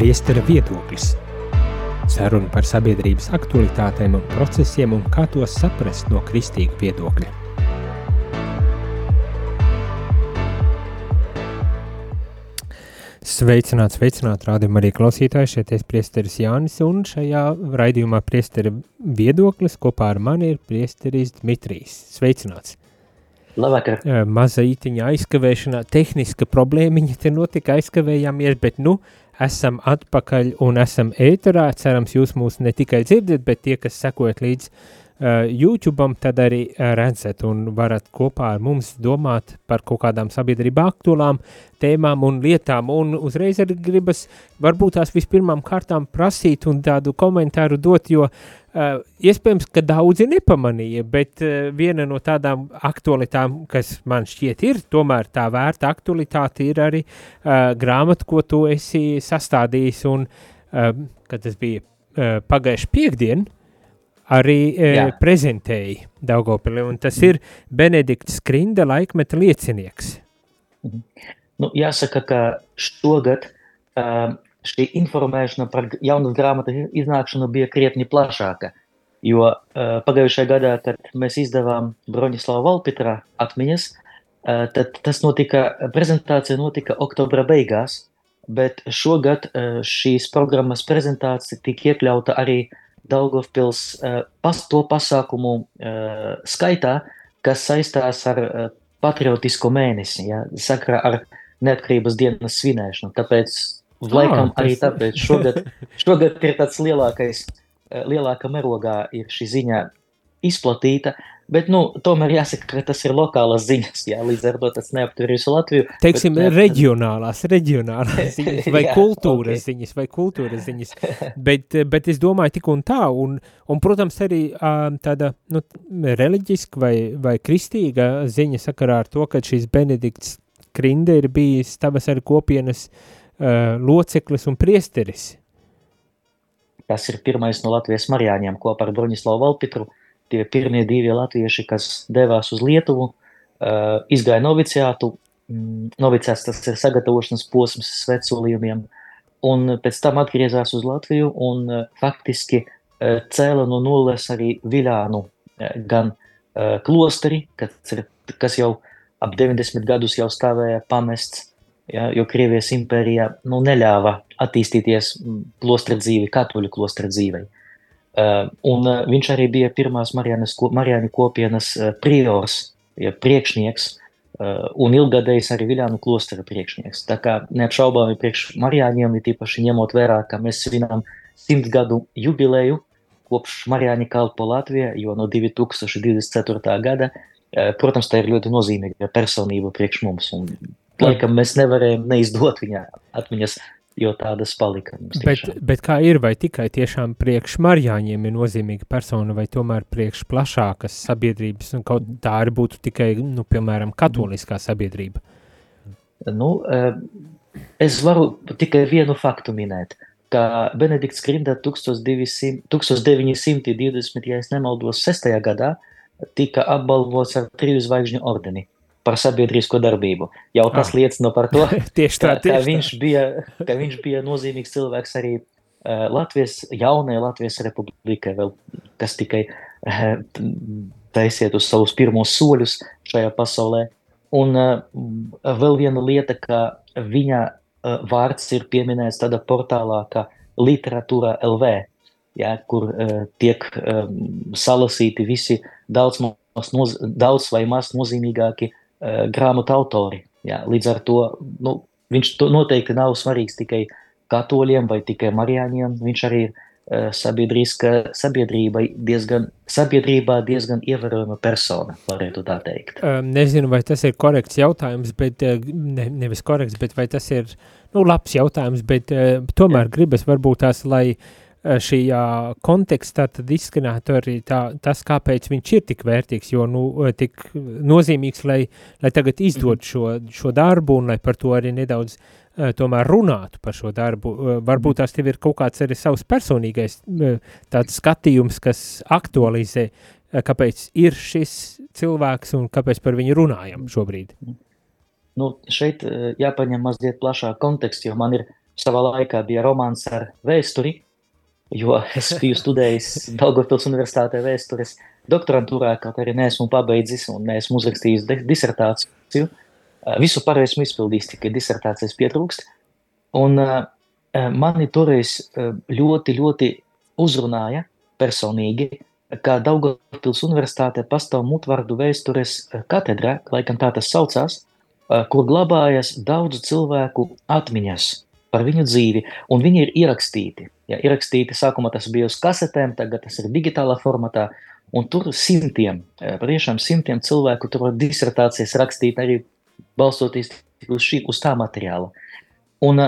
Priestera viedoklis. Saruna par sabiedrības aktualitātēm un procesiem un kā tos saprast no kristīga viedokļa. Sveicināts, sveicināts, rādījumā arī klausītāji, šeit ir priesteris Jānis, un šajā raidījumā priesteri viedoklis kopā ar mani ir priesteris Dmitrijs. Sveicināts! Labvakar! Maza ītiņa aizkavēšanā, tehniska problēmiņa te notika, aizkavējāmies, bet nu esam atpakaļ un esam ēterā, cerams jūs mūs ne tikai dzirdat, bet tie, kas sekojat līdz uh, YouTube, tad arī uh, redzat un varat kopā ar mums domāt par kaut kādām sabiedrībā aktuālām tēmām un lietām, un uzreiz arī gribas varbūt tās vispirmām kārtām prasīt un tādu komentāru dot, jo uh, iespējams, ka daudzi nepamanīja, bet uh, viena no tādām aktualitām, kas man šķiet ir, tomēr tā vērta aktualitāte ir arī uh, grāmata, ko tu esi sastādījis, un uh, kad tas bija uh, pagājuši piekdien, arī uh, prezentēja Daugopili, un tas ir Benedikts Skrinda laikmeta liecinieks. Nu, jāsaka, ka šogad uh, šī informēšana par jaunas grāmatas iznākšanu bija krietni plašāka. Jo uh, pagājušajā gadā, kad mēs izdevām Broņislava Valpitra atmiņas, uh, tad tas notika, prezentācija notika oktobra beigās, bet šogad uh, šīs programmas prezentācija tika iekļauta arī Daugavpils uh, pas, to pasākumu uh, skaitā, kas saistās ar uh, patriotisko mēnesi, ja, sakarā ar neatkarības dienas svinēšanu. Tāpēc, oh, laikam, tas... arī tāpēc šogad, šogad ir tāds lielākais, eh, lielākā merogā ir šī ziņa izplatīta, bet, nu, tomēr jāsaka, ka tas ir lokālas ziņas, jā, līdz ar to tas neaptur visu Latviju. Teiksim, bet, reģionālās, reģionālās ziņas, vai jā, kultūras okay. ziņas, vai kultūras ziņas, bet, bet es domāju tik un tā, un, un protams, arī tāda, nu, reliģiska vai, vai kristīga ziņa sakarā ar to, ka šis Benedikts Krinde ir bijis tavas ar kopienas uh, loceklis un priesteris. Tas ir pirmais no Latvijas Marijāņiem kopā ar Broņislavu Valpitru. Tie pirmie divi latvieši, kas devās uz Lietuvu, uh, izgāja noviciātu. Mm, noviciāts tas ir sagatavošanas posms svecolījumiem, un pēc tam atgriezās uz Latviju un uh, faktiski uh, cēla no nulles arī Viļānu gan klosteri, kas, ir, kas jau ap 90 gadus jau stāvēja pamests, ja, jo Krievijas impērijā nu, neļāva attīstīties klostra dzīvi, katoļu klostra dzīvei. Uh, un uh, viņš arī bija pirmās Marijāņu kopienas uh, priors, ja, priekšnieks, un ilgadējs arī Viļānu klostra priekšnieks. Tā kā neapšaubāmi priekš Marijāņiem, ir tīpaši ņemot vērā, ka mēs svinām simt gadu jubileju kopš Marijāņa kalpo Latvijā, jo no 2024. gada Eh, protams, tā ir ļoti nozīmīga personība priekš mums. Un, laikam mēs nevarējām neizdot viņa atmiņas, jo tādas palika. Bet, bet kā ir, vai tikai tiešām priekš Marijāņiem ir nozīmīga persona, vai tomēr priekš plašākas sabiedrības, un kaut tā arī būtu tikai, nu, piemēram, katoliskā sabiedrība? Nu, eh, es varu tikai vienu faktu minēt, ka Benedikts Grinda 1200, 1920, ja es nemaldos, 6. gadā, tika apbalvots ar triju zvaigžņu ordeni par sabiedrisko darbību. Jau tas ah. liecina par to, tieši tā, ka, ka, viņš bija, ka viņš bija nozīmīgs cilvēks arī uh, Latvijas, jaunajai Latvijas republikai, vēl, kas tikai uh, taisiet uz savus pirmos soļus šajā pasaulē. Un uh, vēl viena lieta, ka viņa uh, vārds ir pieminēts tādā portālā kā literatūra LV, ja, kur uh, tiek um, salasīti visi daudz, noz, daudz vai maz nozīmīgāki uh, grāmatu autori. Ja. Līdz ar to nu, viņš to noteikti nav svarīgs tikai katoļiem vai tikai marijāņiem. Viņš arī ir uh, sabiedrība diezgan, sabiedrībā diezgan ievērojama persona, varētu tā teikt. Um, nezinu, vai tas ir korekts jautājums, bet ne, nevis korekts, bet vai tas ir nu, labs jautājums, bet tomēr Jā. gribas varbūt tās, lai uh, Eh, šajā kontekstā tad izskanētu arī tā, tas, kāpēc viņš ir tik vērtīgs, jo nu, eh, tik nozīmīgs, lai, lai tagad izdod šo, šo darbu un lai par to arī nedaudz uh, tomēr runātu par šo darbu. Varbūt tās tev ir kaut kāds arī savs personīgais tāds skatījums, kas aktualizē, kāpēc ir šis cilvēks un kāpēc par viņu runājam šobrīd. Nu, šeit jāpaņem mazliet plašāk konteksts, jo man ir savā laikā bija romāns ar vēsturi, jo es biju studējis Daugavpils universitātē vēstures doktorantūrā, kaut arī neesmu pabeidzis un neesmu uzrakstījis disertāciju. Visu pārējo esmu izpildījis, tikai disertācijas pietrūkst. Un uh, mani toreiz ļoti, ļoti uzrunāja personīgi, kā Daugavpils universitātē pastāv mutvārdu vēstures katedra, laikam tā tas saucās, kur glabājas daudzu cilvēku atmiņas par viņu dzīvi, un viņi ir ierakstīti. Ja, ierakstīti sākumā tas bija uz kasetēm, tagad tas ir digitālā formatā, un tur simtiem, patiešām simtiem cilvēku tur var disertācijas rakstīt arī balstoties uz, šī, uz tā materiāla. Un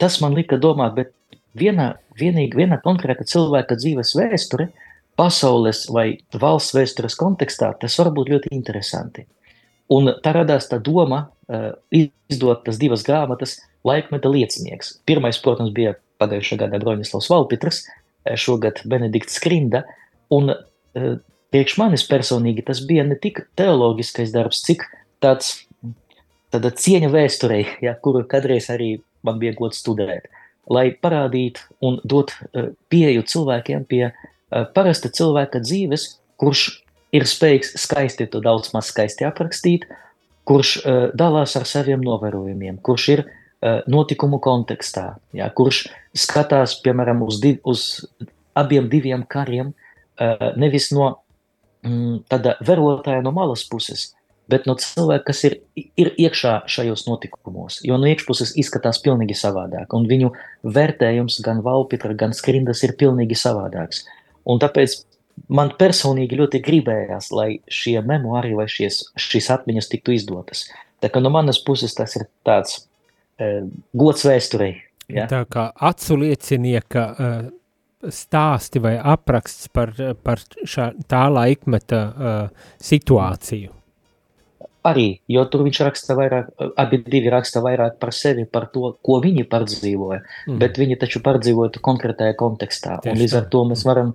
tas man lika domāt, bet viena, vienīgi, viena konkrēta cilvēka dzīves vēsture, pasaules vai valsts vēstures kontekstā, tas var būt ļoti interesanti. Un tā radās tā doma uh, izdot tas divas grāmatas laikmeta liecinieks. Pirmais, protams, bija pagājušā gada Broņislavs Valpitrs, šogad Benedikts Skrinda, un uh, priekš manis personīgi tas bija ne tik teologiskais darbs, cik tāds tāda cieņa vēsturei, ja, kuru kādreiz arī man bija gods studēt, lai parādītu un dot uh, pieeju cilvēkiem pie parasta cilvēka dzīves, kurš ir spējīgs skaisti to daudz maz skaisti aprakstīt, kurš dalās ar saviem novērojumiem, kurš ir uh, notikumu kontekstā, jā, kurš skatās, piemēram, uz, div, uz abiem diviem kariem, uh, nevis no mm, tāda verotāja no malas puses, bet no cilvēka, kas ir, ir iekšā šajos notikumos, jo no iekšpuses izskatās pilnīgi savādāk, un viņu vērtējums gan Valpitra, gan Skrindas ir pilnīgi savādāks. Un tāpēc man personīgi ļoti gribējās, lai šie memoāri vai šies, šīs atmiņas tiktu izdotas. Tā kā no manas puses tas ir tāds gods vēsturei. Ja? Tā kā acu liecinieka uh, stāsti vai apraksts par, par šā, tā laikmeta uh, situāciju. Arī, jo tur viņš raksta vairāk, abi divi raksta vairāk par sevi, par to, ko viņi pārdzīvoja, mm. bet viņi taču pārdzīvoja konkrētajā kontekstā. Tieši un līdz ar to mēs varam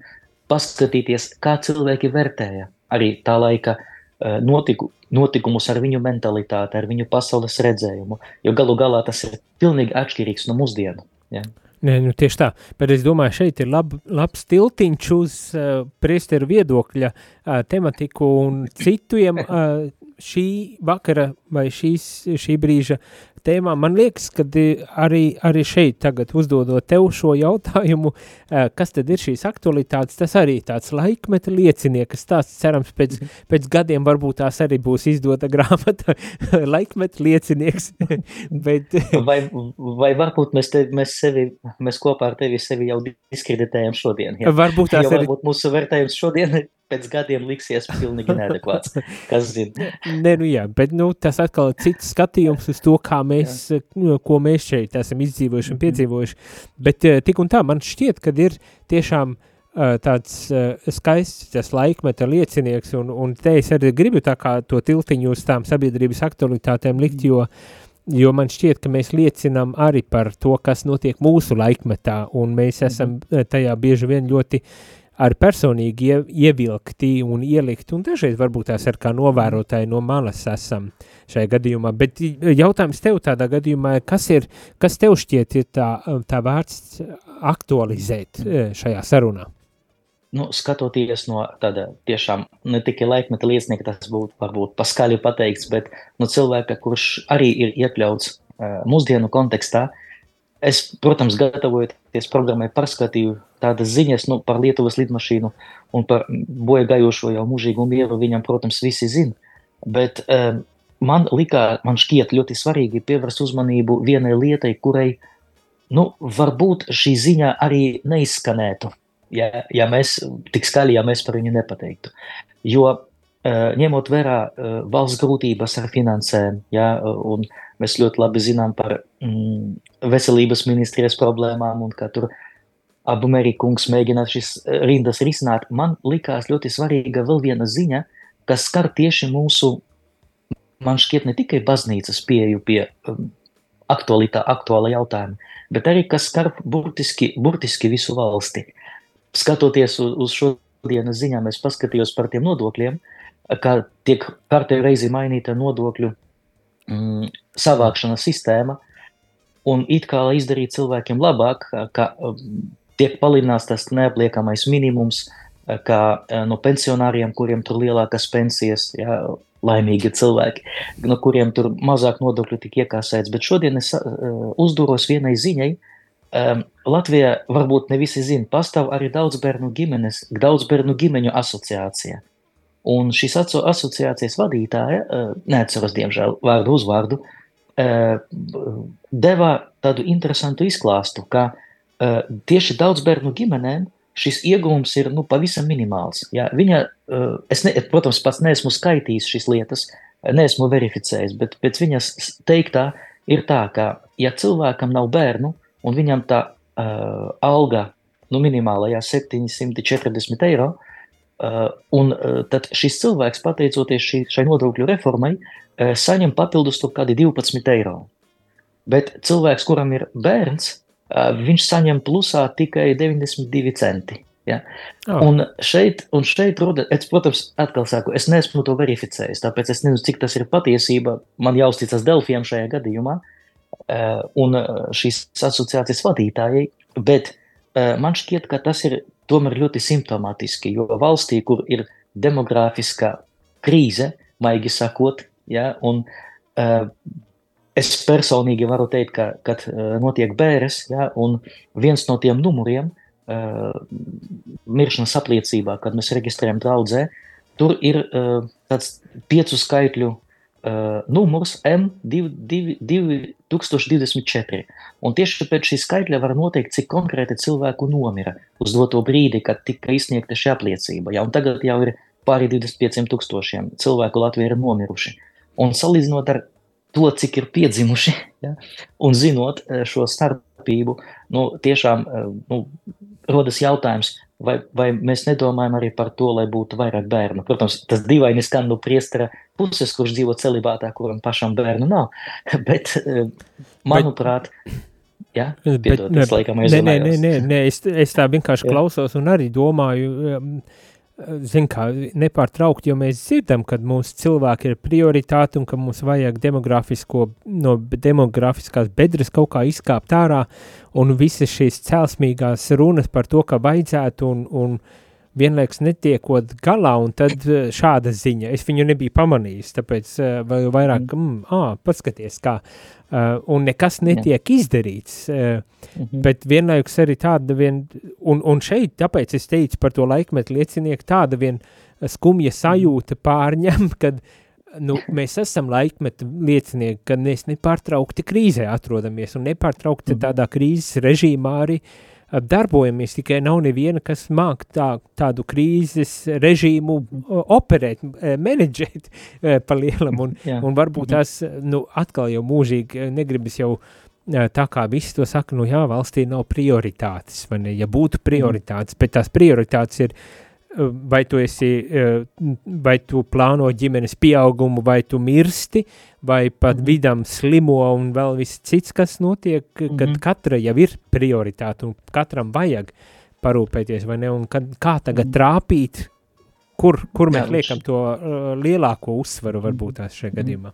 paskatīties, kā cilvēki vērtēja arī tā laika eh, notiku, notikumus ar viņu mentalitāti, ar viņu pasaules redzējumu, jo galu galā tas ir pilnīgi atšķirīgs no mūsdienu. Ja? Nē, nu tieši tā, bet es domāju, šeit ir lab, labs tiltiņš uz uh, priesteru viedokļa uh, tematiku un citiem uh, šī vakara vai šīs, šī brīža tēmām. Man liekas, ka arī, arī šeit tagad uzdodot tev šo jautājumu, kas tad ir šīs aktualitātes, tas arī tāds laikmeta liecinieka stāsts, cerams, pēc, mhm. pēc gadiem varbūt tās arī būs izdota grāmata laikmeta liecinieks. Bet... vai, vai varbūt mēs, te, mēs, sevi, mēs kopā ar tevi sevi jau diskreditējam šodien? Ja? Varbūt tās jo, arī... Varbūt mūsu vērtējums šodien pēc gadiem liksies pilnīgi neadekvāts. Kas zina? Nē, nu jā, bet nu, tas atkal ir cits skatījums uz to, kā mēs, nu, ko mēs šeit esam izdzīvojuši un mhm. piedzīvojuši. Bet eh, tik un tā, man šķiet, ka ir tiešām uh, tāds skaists tas laikmeta liecinieks, un, un te es arī gribu tā kā to tiltiņu uz tām sabiedrības aktualitātēm likt, jo Jo man šķiet, ka mēs liecinām arī par to, kas notiek mūsu laikmetā, un mēs esam mhm. tajā bieži vien ļoti uh, ar personīgi ie, ievilkti un ielikti, un dažreiz varbūt tās ar kā novērotāji no malas esam šajā gadījumā, bet jautājums tev tādā gadījumā, kas ir, kas tev šķiet ir tā, tā vērts aktualizēt e, šajā sarunā? Nu, skatoties no tāda tiešām ne tikai laikmeta liecinieka, tas būtu varbūt paskaļi pateikts, bet no cilvēka, kurš arī ir iekļauts uh, mūsdienu kontekstā, Es, protams, gatavojoties programmai, pārskatīju tādas ziņas nu, par Lietuvas lidmašīnu un par bojā gājošo jau mūžīgu mieru. Viņam, protams, visi zina. Bet um, man likā, man šķiet ļoti svarīgi pievērst uzmanību vienai lietai, kurai nu, varbūt šī ziņa arī neizskanētu, ja, ja mēs tik skaļi, ja mēs par viņu nepateiktu. Jo uh, ņemot vērā uh, valsts grūtības ar finansēm, ja, un mēs ļoti labi zinām par mm, veselības ministrijas problēmām un ka tur abu mērīkungs mēģina šis eh, rindas risināt, man likās ļoti svarīga vēl viena ziņa, kas skar tieši mūsu, man šķiet, ne tikai baznīcas pieju pie um, aktualitā, aktuāla jautājuma, bet arī kas skar burtiski, burtiski visu valsti. Skatoties uz, uz šodienas ziņām, es paskatījos par tiem nodokļiem, kā tiek kārtējo reizi mainīta nodokļu mm, savākšanas sistēma, un it kā izdarīt cilvēkiem labāk, ka tiek palielināts tas neapliekamais minimums, kā no pensionāriem, kuriem tur lielākas pensijas, ja, laimīgi cilvēki, no kuriem tur mazāk nodokļu tika iekasēts. Bet šodien es uh, uzduros vienai ziņai. Um, Latvijā varbūt ne visi zina, pastāv arī daudz bērnu ģimenes, daudz bērnu ģimeņu asociācija. Un šīs aso asociācijas vadītāja, neatceros diemžēl vārdu uzvārdu, deva tādu interesantu izklāstu, ka uh, tieši daudz bērnu ģimenēm šis iegūms ir nu, pavisam minimāls. Ja? Viņa, es, ne, protams, pats neesmu skaitījis šīs lietas, neesmu verificējis, bet pēc viņas teiktā ir tā, ka, ja cilvēkam nav bērnu un viņam tā uh, alga nu, minimālajā 740 eiro, uh, un uh, tad šis cilvēks, pateicoties šī, šai nodokļu reformai, uh, saņem papildus tur kādi 12 eiro. Bet cilvēks, kuram ir bērns, viņš saņem plusā tikai 92 centi. Ja? Oh. Un šeit, un šeit rodas, es, protams, atkal saku, es neesmu to verificējis, tāpēc es nezinu, cik tas ir patiesība. Man jāuzticas Delfiem šajā gadījumā un šīs asociācijas vadītājai, bet man šķiet, ka tas ir tomēr ļoti simptomātiski, jo valstī, kur ir demogrāfiskā krīze, maigi sakot, ja, un Es personīgi varu teikt, ka, kad uh, notiek bēres, ja, un viens no tiem numuriem uh, miršanas apliecībā, kad mēs reģistrējam draudzē, tur ir uh, tāds piecu skaitļu uh, numurs M2024. Un tieši pēc šī skaitļa var noteikt, cik konkrēti cilvēku nomira uz doto brīdi, kad tika izsniegta šī apliecība. Ja, un tagad jau ir pāri 25 tūkstošiem cilvēku Latvijā ir nomiruši. Un salīdzinot ar to, cik ir piedzimuši, ja, un zinot eh, šo starpību, nu, tiešām eh, nu, rodas jautājums, vai, vai mēs nedomājam arī par to, lai būtu vairāk bērnu. Protams, tas dīvaini skan no priestera puses, kurš dzīvo celibātā, kuram pašam bērnu nav, bet, eh, manuprāt, Ja? Piedod, bet, laikam aizrunājos. Nē, nē, nē, nē, es, es tā vienkārši klausos un arī domāju, um, zin kā, nepārtraukt, jo mēs dzirdam, ka mūsu cilvēki ir prioritāti un ka mums vajag demografisko, no demografiskās bedres kaut kā izkāpt ārā. Un visas šīs celsmīgās runas par to, ka vajadzētu un, un vienlaiks netiekot galā, un tad eh, šāda ziņa, es viņu nebiju pamanījis, tāpēc uh, vairāk, mm, ā, paskaties kā, uh, un nekas netiek Jā. izdarīts, uh, mm -hmm. bet vienlaikus arī tāda vien, un, un šeit, tāpēc es teicu par to laikmetu liecinieku, tāda vien skumja sajūta pārņem, kad nu, mēs esam laikmetu liecinieki, kad mēs nepārtraukti krīzē atrodamies, un nepārtraukti mm -hmm. tādā krīzes režīmā arī uh, darbojamies, tikai nav neviena, kas māk tā, tādu krīzes režīmu operēt, menedžēt pa lielam, un, un varbūt tās, nu, atkal jau mūžīgi negribas jau tā kā visi to saka, nu jā, valstī nav prioritātes, vai ne, ja būtu prioritātes, bet tās prioritātes ir uh, vai tu esi, eh, vai tu plāno ģimenes pieaugumu, vai tu mirsti, vai pat mm. vidam slimo un vēl viss cits, kas notiek, kad mm -hmm. katra jau ir prioritāte un katram vajag parūpēties, vai ne, un kad, kā tagad mhm. trāpīt, kur, kur mēs liekam to uh, lielāko uzsvaru varbūt tās šajā mm -hmm. gadījumā.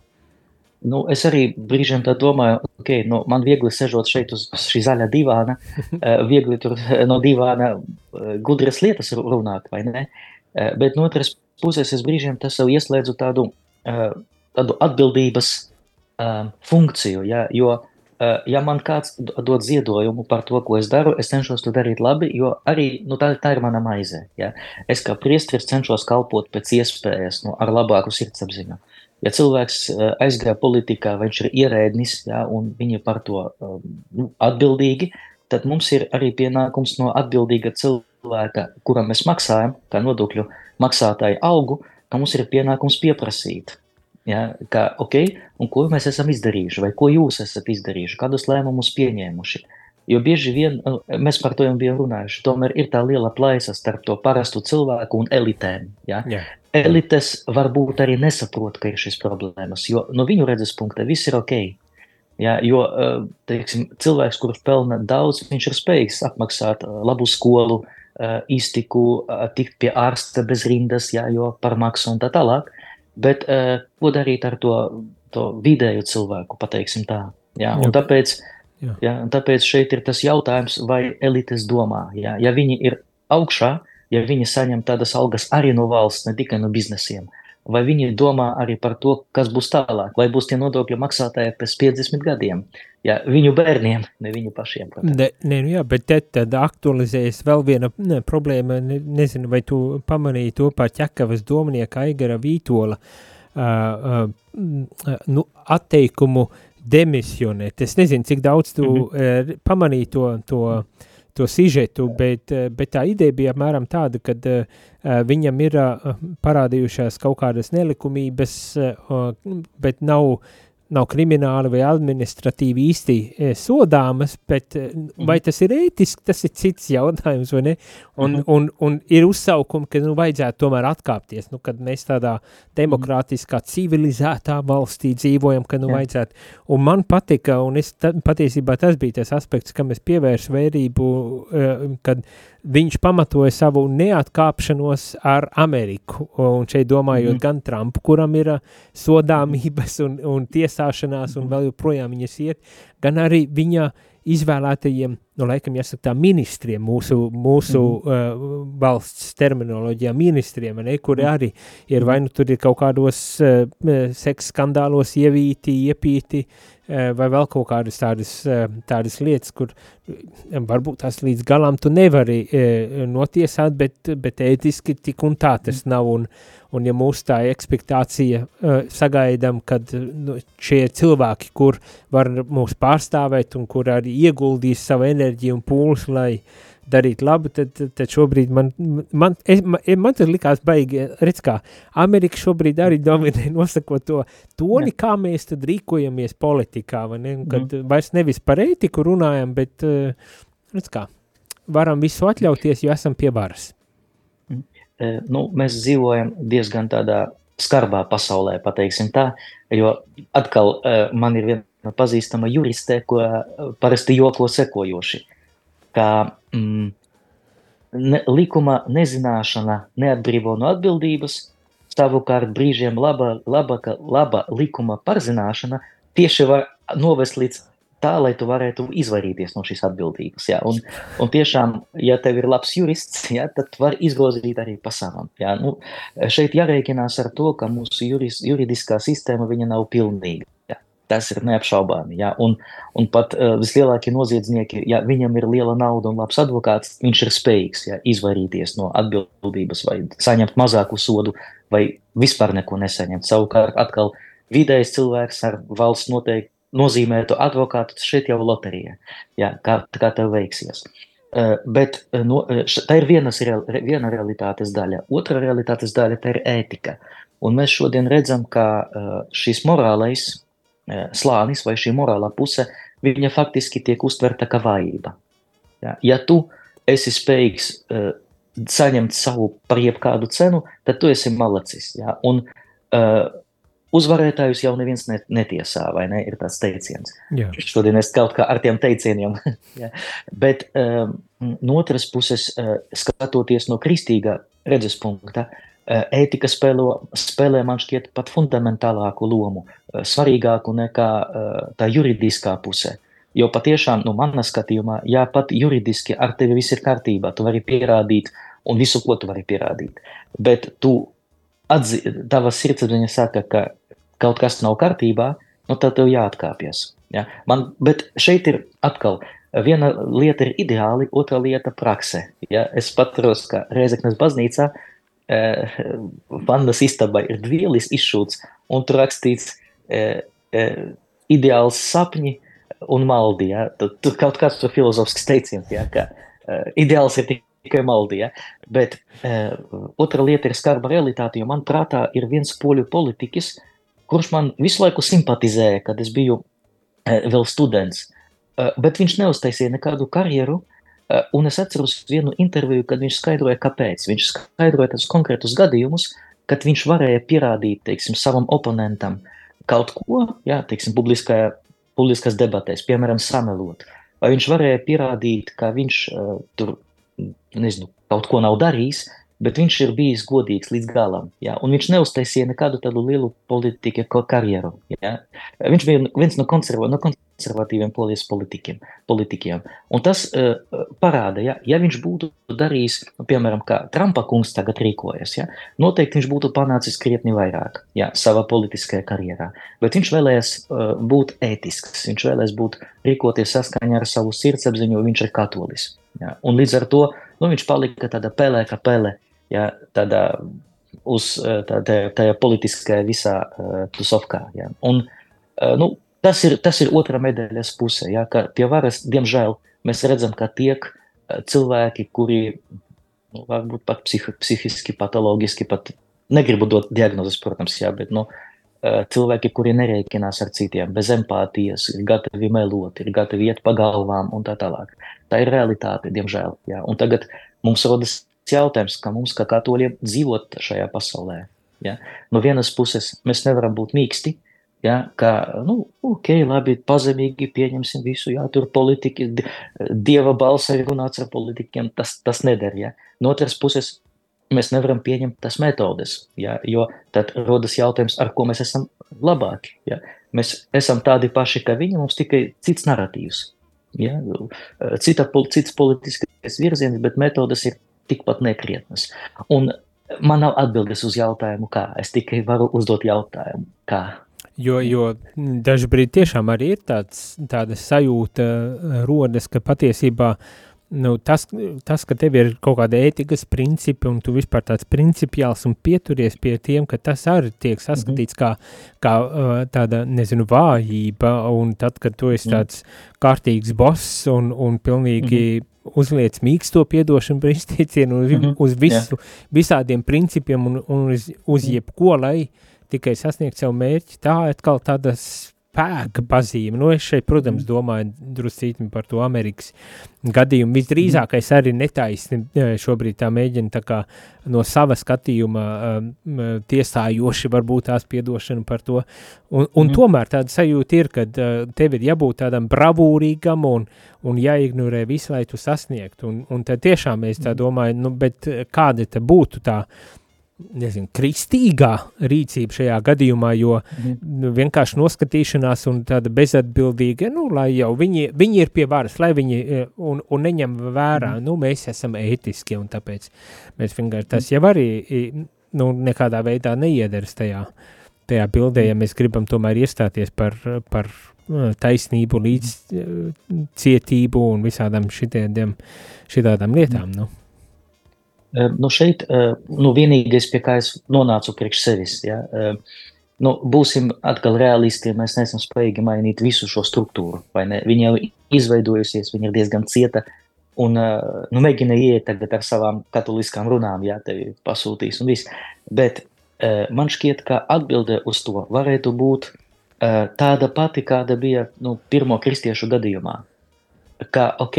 Nu, es arī brīžiem domāju, ok, nu, man viegli sežot šeit uz šī zaļā divāna, eh, viegli tur eh, no divāna eh, gudras lietas runāt, vai ne? Bet no otras puses es brīžiem tas sev ieslēdzu tādu, tādu atbildības funkciju, ja, jo ja man kāds dod ziedojumu par to, ko es daru, es cenšos to darīt labi, jo arī nu, tā, tā ir mana maize. Ja. Es kā priesteris cenšos kalpot pēc iespējas nu, ar labāku sirdsapziņu. Uh, ja cilvēks eh, aizgāja politikā, vai viņš ir ierēdnis, ja, un viņi par to um, nu, atbildīgi, tad mums ir arī pienākums no atbildīga cilvēka, kuram mēs maksājam, kā nodokļu maksātāju algu, ka mums ir pienākums pieprasīt. Ja, ka, ok, un ko mēs esam izdarījuši, vai ko jūs esat izdarījuši, kādus lēmumus pieņēmuši. Jo bieži vien nu, mēs par to jau bijām runājuši, tomēr ir tā liela plaisa starp to parastu cilvēku un elitēm. Ja? Yeah elites varbūt arī nesaprot, ka ir šīs problēmas, jo no viņu redzes punkta viss ir ok. Ja, jo eh, teiksim, cilvēks, kurš pelna daudz, viņš ir spējīgs apmaksāt eh, labu skolu, eh, iztiku, tikt pie ārsta bez rindas, ja, jo par maksu un tā tālāk. Bet ko darīt ar to, to vidēju cilvēku, pateiksim tā? Ja? Un tāpēc Jā. Ja, tāpēc šeit ir tas jautājums, vai elites domā. Ja, ja viņi ir augšā, ja viņi saņem tādas algas arī no valsts, ne tikai no biznesiem, vai viņi domā arī par to, kas būs tālāk, vai būs tie nodokļu maksātāji pēc 50 gadiem. Ja, viņu bērniem, ne viņu pašiem. Ne, ne, nu jā, bet te tad aktualizējas vēl viena ne, problēma, ne, nezinu, vai tu pamanīji to par ķekavas domnieka Aigara Vītola uh, uh, nu, atteikumu demisionēt. Es nezinu, cik daudz tu mm -hmm. pamanīji to, to, to sižetu, bet, uh, bet tā ideja bija apmēram tāda, ka uh, viņam ir uh, parādījušās kaut kādas nelikumības, uh, bet nav nav krimināli vai administratīvi īsti e, sodāmas, bet e, vai tas ir ētiski, tas ir cits jautājums, vai ne? Un, mm un, un ir uzsaukumi, ka, nu, vajadzētu tomēr atkāpties, nu, kad mēs tādā demokrātiskā, civilizētā valstī dzīvojam, ka, nu, Jā. vajadzētu. Un man patika, un es, ta, patiesībā tas bija tas aspekts, kam es pievēršu vērību, uh, kad viņš pamatoja savu neatkāpšanos ar Ameriku, un šeit domājot mm. gan Trumpu, kuram ir sodāmības un, un tiesāšanās, un vēl joprojām viņas iet, gan arī viņa izvēlētajiem, nu, laikam jāsaka tā, ministriem, mūsu, mūsu mm. uh, valsts terminoloģijā ministriem, ne, kuri arī ir, vai nu tur ir kaut kādos uh, seks skandālos ievīti, iepīti, Eh, vai vēl kaut kādas tādas, eh, tādas lietas, kur eh, varbūt tās līdz galam tu nevari notiesāt, bet, bet ētiski tik un tā tas nav, un, un ja mūsu tā ekspektācija sagaidām, kad nu, šie cilvēki, kur var mūs pārstāvēt un kur arī ieguldīs savu enerģiju un pūles, lai darīt labu, tad, tad, tad šobrīd man, man, es, man, man tas likās baigi, redz kā, Amerika šobrīd arī dominē nosakot to toni, ja. kā mēs tad rīkojamies politikā, vai ne, kad mm. vairs nevis par ētiku runājam, bet, uh, redz kā, varam visu atļauties, jo esam pie varas. Mm. E, nu, mēs dzīvojam diezgan tādā skarbā pasaulē, pateiksim tā, jo atkal uh, man ir viena pazīstama juriste, ko parasti joko sekojoši ka mm, ne, likuma nezināšana neatbrīvo no atbildības, savukārt brīžiem laba, laba, laba likuma pārzināšana tieši var novest līdz tā, lai tu varētu izvairīties no šīs atbildības. Ja? Un, un tiešām, ja tev ir labs jurists, ja, tad var izgrozīt arī pasauli. Ja? Nu, šeit jārēķinās ar to, ka mūsu juris, juridiskā sistēma nav pilnīga. Tas ir neapšaubāmi. Ja? Un, un pat uh, vislielākie noziedznieki, ja viņam ir liela nauda un labs advokāts, viņš ir spējīgs ja, izvairīties no atbildības vai saņemt mazāku sodu vai vispār neko nesaņemt. Savukārt atkal vidējs cilvēks ar valsts noteikti nozīmētu advokātu, šeit jau loterija, ja, kā, kā tev veiksies. Uh, bet uh, no, tā ir vienas, viena realitātes daļa. Otra realitātes daļa ir ētika. Un mēs šodien redzam, ka uh, šis morālais slānis vai šī morālā puse, viņa faktiski tiek uztverta kā vājība. Ja, ja tu esi spējīgs uh, saņemt savu par jebkādu cenu, tad tu esi malacis. Ja? Un uh, uzvarētājus jau neviens net, netiesā, vai ne? Ir tāds teiciens. Jā. Šodien es kaut kā ar tiem teicieniem. ja? Bet um, no otras puses, uh, skatoties no kristīgā redzes punkta, uh, ētika spēlē, spēlē man šķiet pat fundamentālāku lomu, svarīgāku nekā tā juridiskā pusē. Jo patiešām, nu, manā skatījumā, jā, pat juridiski ar tevi viss ir kārtībā, tu vari pierādīt un visu, ko tu vari pierādīt. Bet tu atzi, tava sirdsapziņa saka, ka kaut kas nav kārtībā, nu, tad tev jāatkāpjas. Ja? Man, bet šeit ir atkal viena lieta ir ideāli, otra lieta praksē. Ja? Es patros, ka Reizeknes baznīcā uh, Eh, vannas istabā ir dvielis izšūts, un tur rakstīts e, e, ideāls sapņi un maldi. Ja? Tur, tur kaut kāds tur filozofisks teiciens, ja? ka ideāls ir tikai maldi. Ja? Bet e, otra lieta ir skarba realitāte, jo man prātā ir viens poļu politiķis, kurš man visu laiku simpatizēja, kad es biju e, vēl students. E, bet viņš neuztaisīja nekādu karjeru, Eh, un es atceros vienu interviju, kad viņš skaidroja, kāpēc. Viņš skaidroja tādus konkrētus gadījumus, kad viņš varēja pierādīt teiksim, savam oponentam kaut ko, jā, teiksim, publiskajā, publiskās debatēs, piemēram, samelot. Vai viņš varēja pierādīt, ka viņš uh, tur nezinu, kaut ko nav darījis, bet viņš ir bijis godīgs līdz galam. Ja? Un viņš neuztaisīja nekādu tādu lielu politiķu karjeru. Ja? Viņš bija viens no, konserva, no konservatīviem polijas politikiem. Un tas uh, parāda, ja, ja viņš būtu darījis, piemēram, kā Trumpa kungs tagad rīkojas, ja, noteikti viņš būtu panācis krietni vairāk ja, savā politiskajā karjerā. Bet viņš vēlējās uh, būt ētisks, viņš vēlējās būt rīkoties saskaņā ar savu sirdsapziņu, jo viņš ir katolis. Ja. Un līdz ar to nu, viņš palika tāda pelēka pele, ja, tādā uz tajā, tajā politiskajā visā uh, tusovkā. Ja. Un, uh, nu, tas, ir, tas ir otra medaļas puse, ja, ka pie varas, diemžēl, mēs redzam, ka tiek uh, cilvēki, kuri nu, varbūt pat psihi, psihiski, patoloģiski, pat negribu dot diagnozes, protams, jā, bet nu, uh, cilvēki, kuri nerēķinās ar citiem, bez empātijas, ir gatavi melot, ir gatavi iet pa galvām un tā tālāk. Tā ir realitāte, diemžēl. Jā. Un tagad mums rodas jautājums, kā mums, kā katoļiem, dzīvot šajā pasaulē. Ja? No vienas puses, mēs nevaram būt mīksti, ja? kā, nu, ok, labi, pazemīgi pieņemsim visu, jā, tur politiki, dieva balss arī runāts ar politikiem, tas, tas neder, ja? No otras puses, mēs nevaram pieņemt tas metodes, ja? jo tad rodas jautājums, ar ko mēs esam labāki, ja? Mēs esam tādi paši, kā viņi, mums tikai cits narratīvs, ja? Cita, cits politisks virziens, bet metodas ir tikpat nekrietnas. Un man nav atbildes uz jautājumu, kā. Es tikai varu uzdot jautājumu, kā. Jo, jo dažkārt tiešām arī ir tāds, tāda sajūta, eh, rodas, ka patiesībā nu, tas, tas, ka tev ir kaut kāda ētikas principi un tu vispār tāds principiāls un pieturies pie tiem, ka tas arī tiek mhm. saskatīts kā, kā eh, tāda, nezinu, vājība un tad, kad tu esi tāds kārtīgs boss un, un pilnīgi mm -hmm uzliec mīksto piedošanu brīvsticienu uz, mm -hmm. uz visu, yeah. visādiem principiem un, un uz, uz mhm. jebko, lai tikai sasniegt savu mērķi, tā atkal tādas spēka pazīme. Nu, es šeit, protams, domāju druscītni par to Amerikas gadījumu. Visdrīzākais arī netaisni e, šobrīd tā mēģina tā kā no sava skatījuma um, tiesājoši varbūt tās piedošanu par to. Un, un mm. tomēr tāda sajūta ir, ka uh, tev ir jābūt tādam bravūrīgam un, un jāignorē visu, lai tu sasniegtu. Un, un tad tiešām es tā mhm. domāju, nu, bet kāda te būtu tā nezinu, kristīgā rīcība šajā gadījumā, jo mm. vienkārši noskatīšanās un tāda bezatbildīga, nu, lai jau viņi, viņi ir pie varas, lai viņi e, un, un neņem vērā, mm. nu, mēs esam ētiski un tāpēc mēs vienkārši tas jau arī, nu, nekādā veidā neiederas tajā, tajā bildē, ja mēs gribam tomēr iestāties par, par e, taisnību, līdz cietību un visādām šitādām, šitādām lietām, nu. Nu, šeit nu, vienīgais, pie kā es nonācu priekš sevis, ja, nu, būsim atkal realisti, mēs neesam spējīgi mainīt visu šo struktūru. Viņa jau izveidojusies, viņa ir diezgan cieta, un nu, mēģina iet tagad ar savām katoliskām runām, ja tevi pasūtīs un viss. Bet man šķiet, ka atbilde uz to varētu būt tāda pati, kāda bija nu, pirmo kristiešu gadījumā. Ka, ok,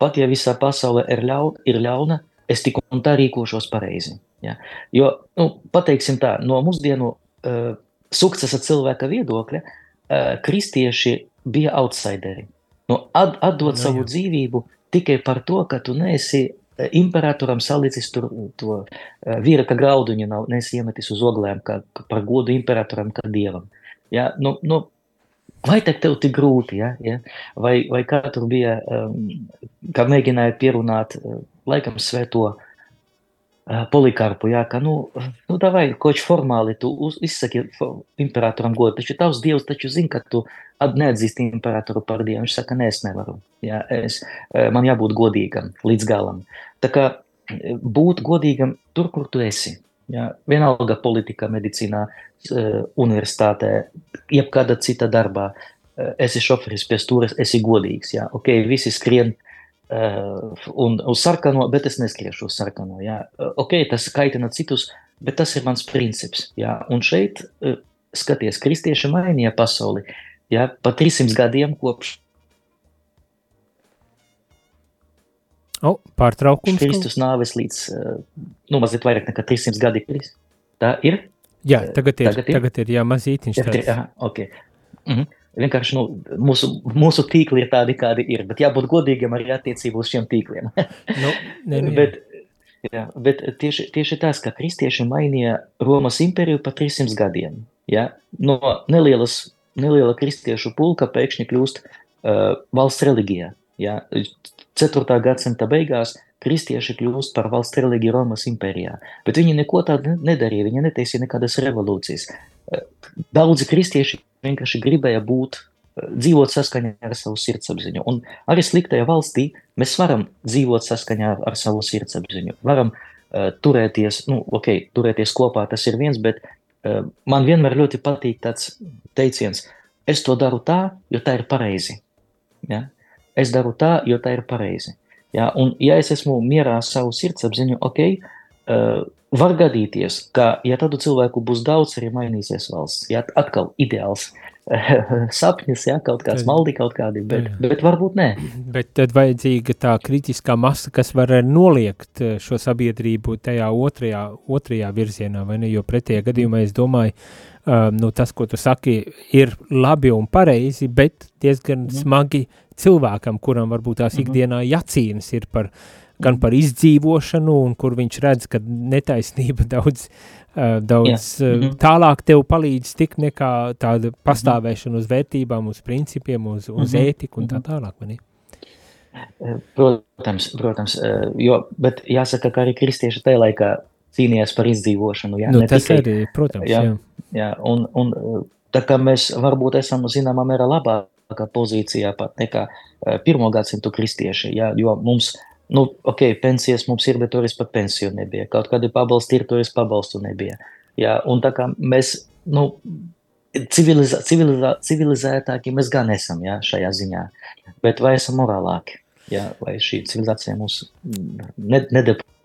pat ja visā pasaulē ir, ļaun, ir ļauna, es tik un tā rīkošos pareizi. Ja? Jo, nu, pateiksim tā, no mūsdienu uh, sukcesa cilvēka viedokļa, uh, kristieši bija outsideri. Nu, at, atdot no, savu jā. dzīvību tikai par to, ka tu neesi imperatoram salicis tur to uh, vīra, ka grauduņu nav, neesi iemetis uz oglēm, kā par godu imperatoram, kā dievam. Ja? Nu, nu, Vai tev tik grūti, ja? Ja? Vai, vai kā tur bija, um, kā mēģināja pierunāt uh, laikam svēto uh, polikarpu, jā, ka, nu, nu davai, koč formāli tu uz, izsaki imperatoram godu, taču tavs dievs taču zina, ka tu neatzīsti imperatoru par dievu. Viņš saka, nē, es nevaru, jā, es, uh, man jābūt godīgam līdz galam. Tā kā būt godīgam tur, kur tu esi. Jā, vienalga politikā, medicīnā, universitātē, jebkāda cita darbā. Esi šoferis pie stūres, esi godīgs. Jā. Ok, visi skrien Uh, un uz sarkano, bet es neskriešu uz sarkano. Jā. Ok, tas kaitina citus, bet tas ir mans princips. Jā. Un šeit, skaties, kristieši mainīja pasauli. Jā, pa 300 gadiem kopš. O, pārtraukums. Kristus nāves līdz, nu, mazliet vairāk nekā 300 gadi. Tā ir? Jā, tagad ir, tagad ir, tagad ir jā, mazītiņš tāds. Jā, ok. Mm -hmm. Vienkārši nu, mūsu, mūsu tīkli ir tādi, kādi ir. Bet jābūt godīgam arī attiecībā uz šiem tīkliem. nu, ne, nu, bet, jā, bet tieši, tieši tas, ka kristieši mainīja Romas impēriju pa 300 gadiem. Ja? No nelielas neliela kristiešu pulka pēkšņi kļūst uh, valsts reliģijā. Ja? 4. gadsimta beigās kristieši kļūst par valsts reliģiju Romas impērijā, bet viņi neko tādu nedarīja, viņi netaisīja nekādas revolūcijas. Daudzi kristieši vienkārši gribēja būt, dzīvot saskaņā ar savu sirdsapziņu, un arī sliktajā valstī mēs varam dzīvot saskaņā ar savu sirdsapziņu, varam uh, turēties, nu, ok, turēties kopā tas ir viens, bet uh, man vienmēr ļoti patīk tāds teiciens, es to daru tā, jo tā ir pareizi. Ja? Es daru tā, jo tā ir pareizi. Ja? Un, ja es esmu mierā ar savu sirdsapziņu, ok, uh, var gadīties, ka, ja tādu cilvēku būs daudz, arī mainīsies valsts. Ja? Atkal ideāls sapnis, ja, kaut kāds maldi kaut kādi, bet, bet varbūt nē. Bet tad vajadzīga tā kritiskā masa, kas var noliegt eh, šo sabiedrību tajā otrajā, otrajā virzienā, vai ne, jo pretējā gadījumā es domāju, uh, nu tas, ko tu saki, ir labi un pareizi, bet diezgan mm. smagi cilvēkam, kuram varbūt tās -hmm. ikdienā jacīnas ir par, gan mhm. par izdzīvošanu, un kur viņš redz, ka netaisnība daudz, uh, daudz yeah. mm -hmm. tālāk tev palīdz tik nekā tāda mhm. pastāvēšana uz vērtībām, uz principiem, uz, uz mm -hmm. ētiku un tā tālāk, ne? Protams, protams, jo, bet jāsaka, ka arī kristieši tajā laikā cīnījās par izdzīvošanu. Jā, nu, tas tikai, arī, protams, jā. jā. jā un, un tā kā mēs varbūt esam zināmā mērā labāk pozīcijā pat nekā pirmo gadsimtu kristieši. Ja, jo mums, nu, ok, pensijas mums ir, bet toreiz pat pensiju nebija. Kaut kādi pabalsti ir, toreiz pabalstu nebija. Ja, un tā kā mēs, nu, civilizā, civilizā, civilizētāki mēs gan esam ja, šajā ziņā, bet vai esam morālāki? ja, lai šī civilizācija mūs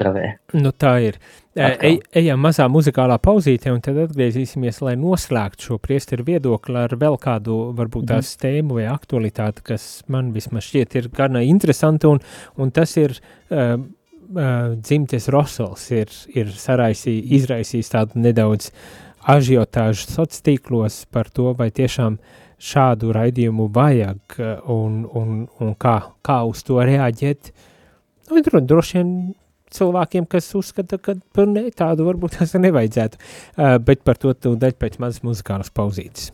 nedepravē. Nu, tā ir. Ej, ejam mazā muzikālā pauzītē, un tad atgriezīsimies, lai noslēgtu šo priesteru viedokli ar vēl kādu, varbūt tās mm. tēmu vai aktualitāti, kas man vismaz šķiet ir gana interesanti, un, un tas ir uh, uh, dzimtes Rosals, ir, ir saraisī, izraisījis tādu nedaudz ažiotāžu sociālos par to, vai tiešām šādu raidījumu vajag un, un, un kā, kā uz to reaģēt. Nu, droši vien cilvēkiem, kas uzskata, ka ne, tādu varbūt tas nevajadzētu, uh, bet par to tūdaļ pēc mazas muzikālas pauzītes.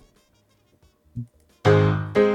Thank you.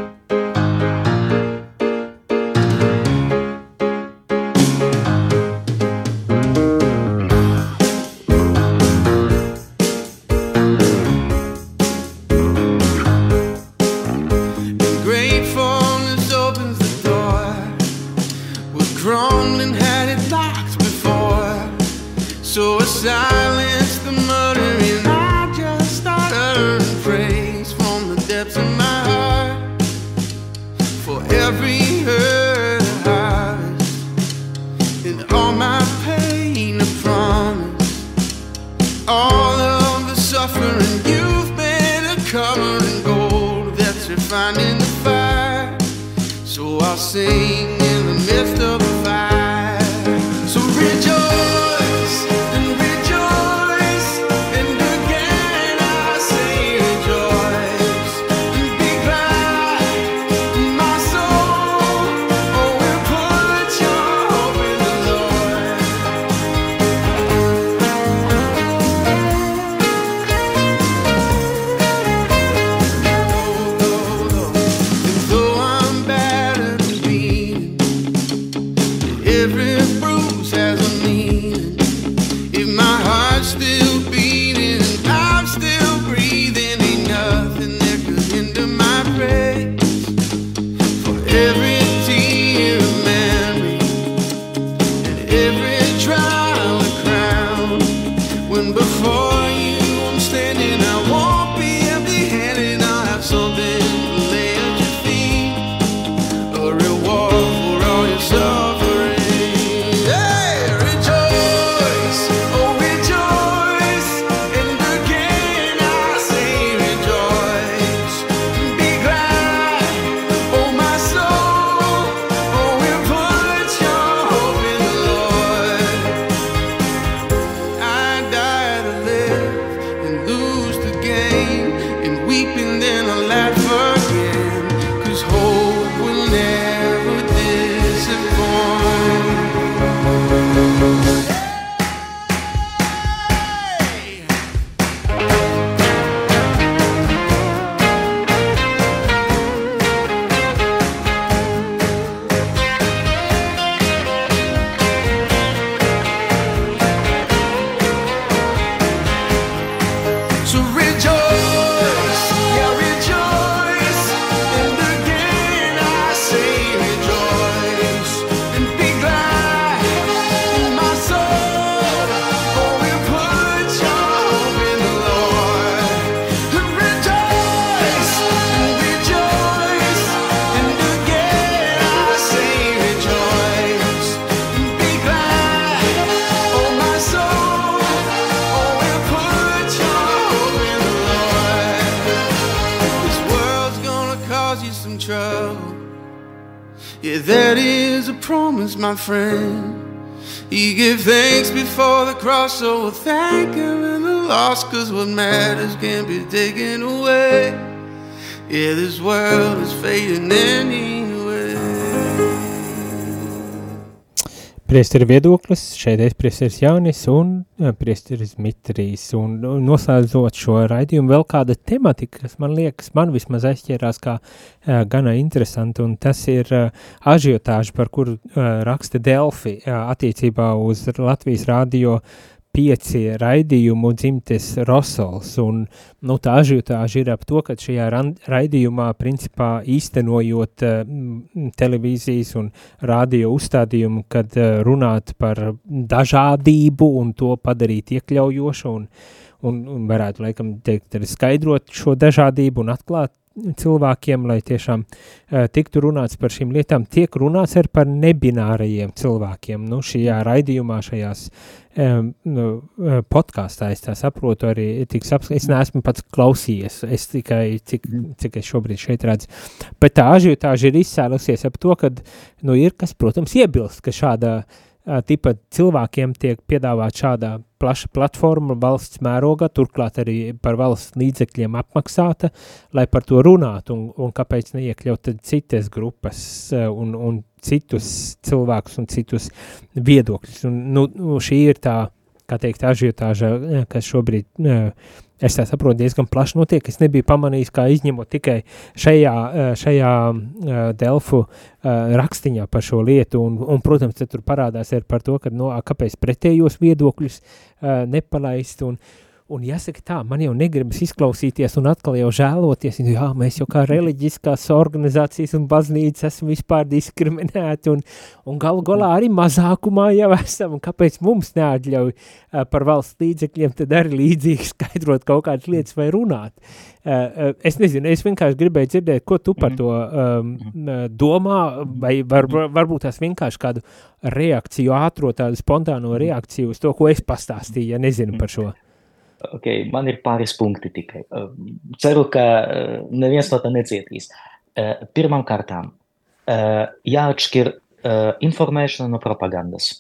Friend. He give thanks before the cross, so we'll thank Him in the loss, cause what matters can't be taken away. Yeah, this world is fading anyway. Priesteri viedoklis, šeit es priesteris Jānis un priesteris Mitrijs, un noslēdzot šo raidījumu vēl kāda tematika, kas man liekas, man vismaz aizķērās kā uh, gana interesanti, un tas ir uh, ažiotāži, par kuru uh, raksta Delfi uh, attiecībā uz Latvijas radio uh, pieci raidījumu dzimtes Rosols, un nu, tā ažiotāža ir ap to, ka šajā raidījumā principā īstenojot uh, televīzijas un radio uzstādījumu, kad uh, runāt par dažādību un to padarīt iekļaujošu un, un, un varētu, laikam, teikt, arī skaidrot šo dažādību un atklāt cilvēkiem, lai tiešām uh, tiktu runāts par šīm lietām, tiek runāts arī par nebinārajiem cilvēkiem. Nu, šajā raidījumā, šajās um, nu, podkāstā, es tā saprotu, arī tiks apskatīts. Es neesmu pats klausījies, es tikai, cik, cik es šobrīd šeit redzu. Bet tā ažiotāža ir izcēlusies ap to, ka, nu, ir kas, protams, iebilst, ka šādā uh, tipa cilvēkiem tiek piedāvāt šādā plaša platforma valsts mērogā, turklāt arī par valsts līdzekļiem apmaksāta, lai par to runātu, un, un kāpēc neiekļaut citas grupas un, un citus cilvēkus un citus viedokļus. Un, nu, šī ir tā, kā teikt, ažiotāža, kas šobrīd es tā saprotu, diezgan plaši notiek. Es nebiju pamanījis, kā izņemot tikai šajā, eh, šajā uh, Delfu uh, rakstiņā par šo lietu, un, un protams, tur parādās ir par to, ka, no, kāpēc pretējos viedokļus nepalaist, un, uh, Un jāsaka tā, man jau negribas izklausīties un atkal jau žēloties, nu jā, mēs jau kā reliģiskās organizācijas un baznīcas esam vispār diskriminēti un, un galu galā arī mazākumā jau esam, un kāpēc mums neatļauj par valsts līdzekļiem tad arī līdzīgi skaidrot kaut kādas lietas vai runāt. Es nezinu, es vienkārši gribēju dzirdēt, ko tu par mhm. to um, domā, vai var, varbūt tās vienkārši kādu reakciju, ātro tādu spontāno reakciju uz to, ko es pastāstīju, ja nezinu par šo. Okay, man ir pāris punkti tikai. Ceru, ka neviens no tā necietīs. Pirmām kārtām, jāatšķir informēšana no propagandas.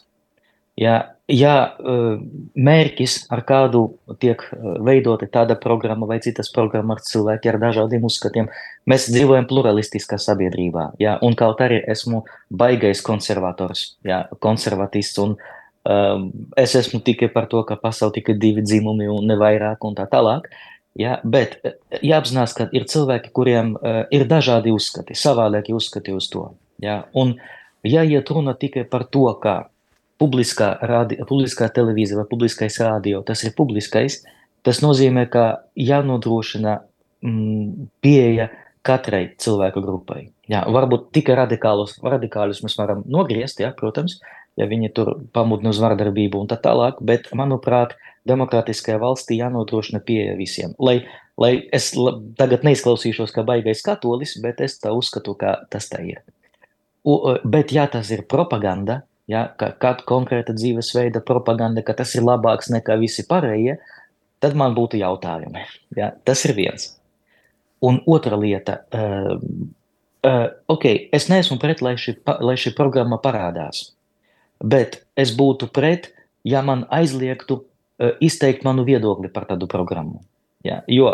Ja, ja mērķis, ar kādu tiek veidota tāda programma vai citas programma ar cilvēki ar dažādiem uzskatiem, mēs dzīvojam pluralistiskā sabiedrībā. Ja, un kaut arī esmu baigais konservators, ja, konservatists un uh, Um, es esmu tikai par to, ka pasaulē tikai divi dzimumi un ne vairāk un tā tālāk. Ja, bet eh, jāapzinās, ka ir cilvēki, kuriem uh, ir dažādi uzskati, savādāki uzskati uz to. Ja, un jāiet runa tikai par to, ka publiskā, radi, publiskā televīzija vai publiskais radio, tas ir publiskais, tas nozīmē, ka jānodrošina mm, pieeja katrai cilvēku grupai. Jā, varbūt tikai radikālus, radikālus mēs varam nogriezt, jā, protams, ja viņi tur pamudina uz vardarbību un tā tālāk, bet, manuprāt, demokrātiskajā valstī jānodrošina pieeja visiem. Lai, lai es tagad neizklausīšos kā baigais katolis, bet es tā uzskatu, ka tas tā ir. U, bet, ja tas ir propaganda, ja, kāda konkrēta dzīvesveida propaganda, ka tas ir labāks nekā visi pārējie, tad man būtu jautājumi. Ja, tas ir viens. Un otra lieta, uh, uh, ok, es neesmu pret, lai šī, lai šī programma parādās bet es būtu pret, ja man aizliegtu uh, izteikt manu viedokli par tādu programmu. Ja? Jo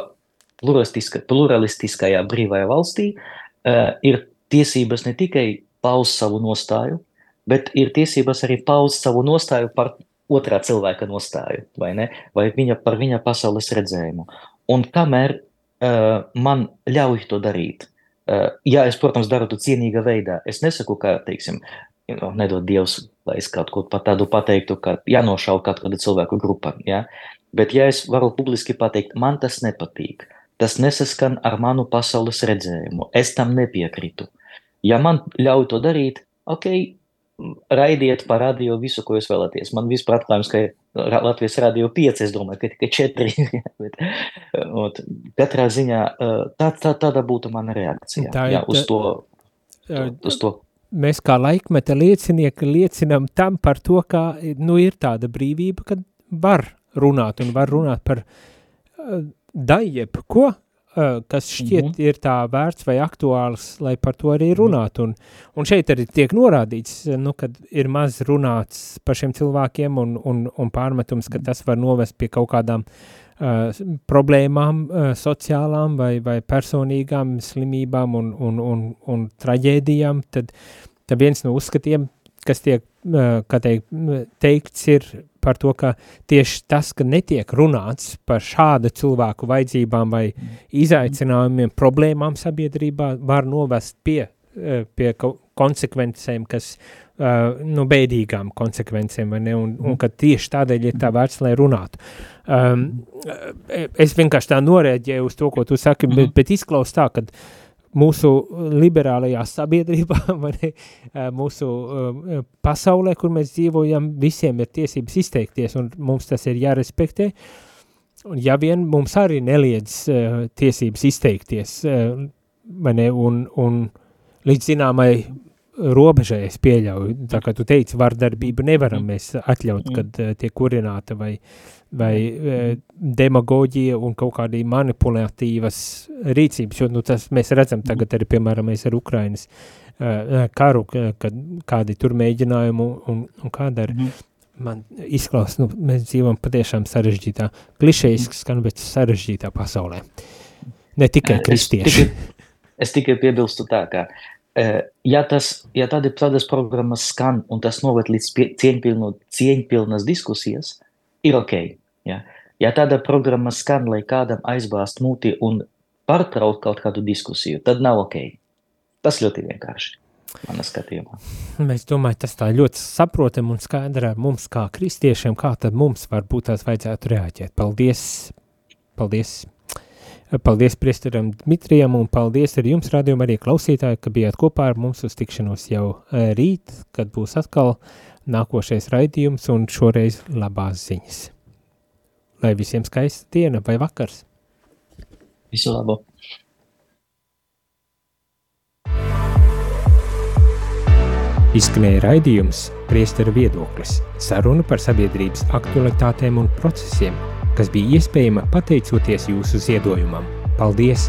pluralistiska, pluralistiskajā brīvajā valstī uh, ir tiesības ne tikai paust savu nostāju, bet ir tiesības arī paust savu nostāju par otrā cilvēka nostāju, vai, ne? vai viņa, par viņa pasaules redzējumu. Un kamēr uh, man ļauj to darīt, uh, ja es, protams, daru to cienīgā veidā, es nesaku, ka, teiksim, nu, nedod Dievs, lai es kaut ko pat tādu pateiktu, ka jānošauj kaut kāda cilvēku grupa. Ja? Bet, ja es varu publiski pateikt, man tas nepatīk, tas nesaskan ar manu pasaules redzējumu, es tam nepiekrītu. Ja man ļauj to darīt, ok, raidiet pa radio visu, ko jūs vēlaties. Man vispār atklājums, ka Latvijas radio 5, es domāju, ka tikai 4. bet, ot, katrā ziņā tā, tā, tāda būtu mana reakcija tā, jā, uz to. Uz to mēs kā laikmeta liecinieki liecinam tam par to, ka nu, ir tāda brīvība, kad var runāt un var runāt par uh, daiep, ko uh, kas šķiet mm -hmm. ir tā vērts vai aktuāls, lai par to arī runātu. Un, un šeit arī tiek norādīts, nu, kad ir maz runāts par šiem cilvēkiem un, un, un pārmetums, ka tas var novest pie kaut kādām uh, problēmām uh, sociālām vai, vai personīgām slimībām un, un, un, un traģēdijām, tad, tad viens no uzskatiem, kas tiek, kā teikt, teikts, ir par to, ka tieši tas, ka netiek runāts par šādu cilvēku vajadzībām vai izaicinājumiem, problēmām sabiedrībā, var novest pie, eh, pie konsekvencēm, kas, uh, nu, bēdīgām konsekvencēm, vai ne, un, un ka tieši tādēļ ir tā vērts, lai runātu. Um, es vienkārši tā norēģēju uz to, ko tu saki, bet, mhm. bet izklaus tā, ka uh, mūsu liberālajā sabiedrībā, ne, mūsu pasaulē, kur mēs dzīvojam, visiem ir tiesības izteikties, un mums tas ir jārespektē. Un ja vien mums arī neliedz uh, tiesības izteikties, uh, ne, un, un līdz zināmai robežai es pieļauju, tā kā tu teici, vardarbību nevaram mēs atļaut, kad uh, tiek kurināta vai vai e, demagoģija un kaut kādi manipulatīvas rīcības, jo nu, tas mēs redzam tagad arī, piemēram, mēs ar Ukrainas e, karu, kad kādi tur mēģinājumi un, un kāda ir. Mm. Man izklausās, nu, mēs dzīvojam patiešām sarežģītā, klišejiski skan, bet sarežģītā pasaulē. Ne tikai kristieši. Es tikai, es tikai piebilstu tā, ka ja, tas, ja tādi, tādas programmas skan un tas noved līdz cieņpilnas diskusijas, ir ok. Ja, ja tāda programma skan, lai kādam aizbāzt muti un pārtraukt kaut kādu diskusiju, tad nav ok. Tas ļoti vienkārši. Manā skatījumā. Es domāju, tas tā ļoti saprotami un skaidri ar mums, kā kristiešiem, kā tad mums varbūt tās vajadzētu reaģēt. Paldies! Paldies! Paldies priesteram Dmitrijam un paldies arī jums, radījuma arī klausītāji, ka bijāt kopā ar mums uz tikšanos jau eh, rīt, kad būs atkal nākošais raidījums un šoreiz labās ziņas lai visiem skaista diena vai vakars. Visu labu! Izskanēja raidījums Priesteru viedoklis – saruna par sabiedrības aktualitātēm un procesiem, kas bija iespējama pateicoties jūsu ziedojumam. Paldies!